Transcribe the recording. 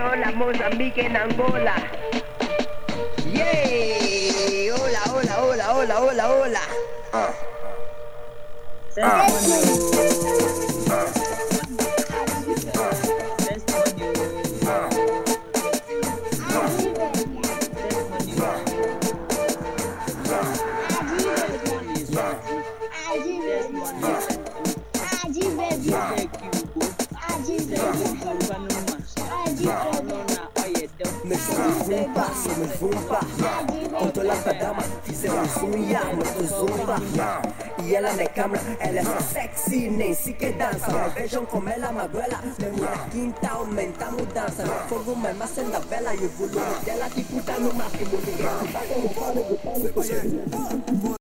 hola, Mozambique en Angola. Yay, hola, hola, hola, hola, hola, hola. Me zumba, se me zumba Conto la dama, fizemos um ya, muito zumba E ela na câmera, ela é só sexy, nem sequer dança Mas vejam como ela magoela, mesmo quinta aumenta a mudança fogo mesmo acende vela e o volume dela tipo tá no máximo Ninguém